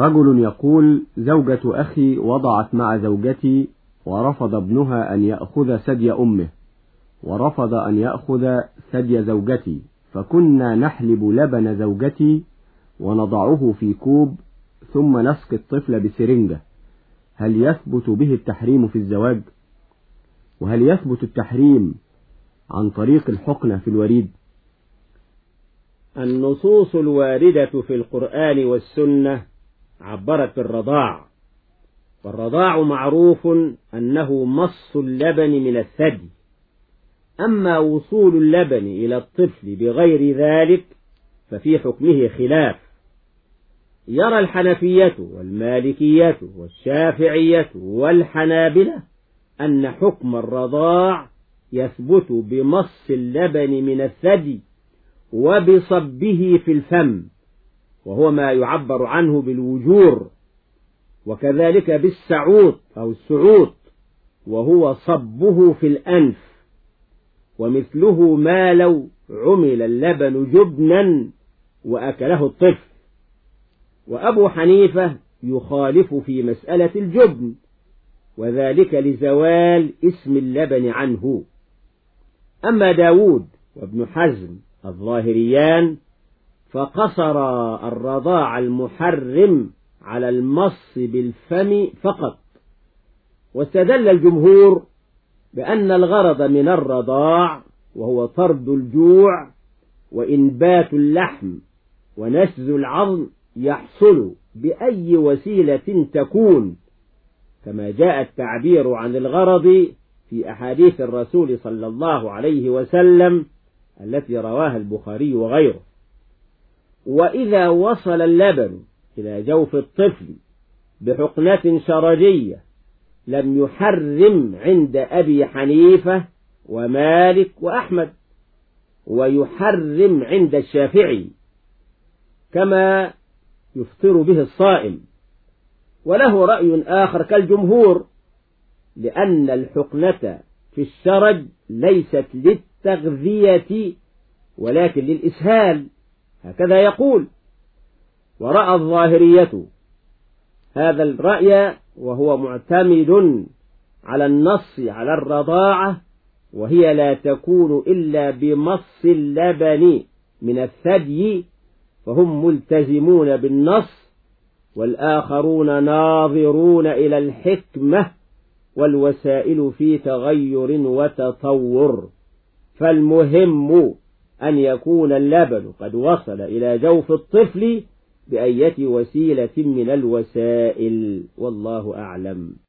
رجل يقول زوجة أخي وضعت مع زوجتي ورفض ابنها أن يأخذ ثدي أمه ورفض أن يأخذ ثدي زوجتي فكنا نحلب لبن زوجتي ونضعه في كوب ثم نسقي الطفل بسرنجة. هل يثبت به التحريم في الزواج؟ وهل يثبت التحريم عن طريق الحقنة في الوريد؟ النصوص الواردة في القرآن والسنة عبرت بالرضاع. والرضاع معروف أنه مص اللبن من الثدي. أما وصول اللبن إلى الطفل بغير ذلك ففي حكمه خلاف. يرى الحنفية والمالكية والشافعية والحنابلة أن حكم الرضاع يثبت بمص اللبن من الثدي وبصبه في الفم. وهو ما يعبر عنه بالوجور وكذلك بالسعوط أو السعوط وهو صبه في الأنف ومثله ما لو عمل اللبن جبنا وأكله الطفل. وأبو حنيفة يخالف في مسألة الجبن وذلك لزوال اسم اللبن عنه. أما داود وابن حزم الظاهريان فقصر الرضاع المحرم على المص بالفم فقط. واستدل الجمهور بأن الغرض من الرضاع وهو طرد الجوع وإنبات اللحم ونشز العظم يحصل بأي وسيلة تكون. كما جاء التعبير عن الغرض في أحاديث الرسول صلى الله عليه وسلم التي رواها البخاري وغيره. وإذا وصل اللبن إلى جوف الطفل بحقنة شرجية لم يحرم عند أبي حنيفة ومالك وأحمد ويحرم عند الشافعي كما يفطر به الصائم. وله رأي آخر كالجمهور لأن الحقنة في الشرج ليست للتغذية ولكن للإسهال. هكذا يقول ورأى الظاهرية هذا الرأي وهو معتمد على النص على الرضاعة وهي لا تكون إلا بمص اللبن من الثدي فهم ملتزمون بالنص والآخرون ناظرون إلى الحكمة والوسائل في تغير وتطور. فالمهم أن يكون اللبن قد وصل إلى جوف الطفل بأية وسيلة من الوسائل. والله أعلم.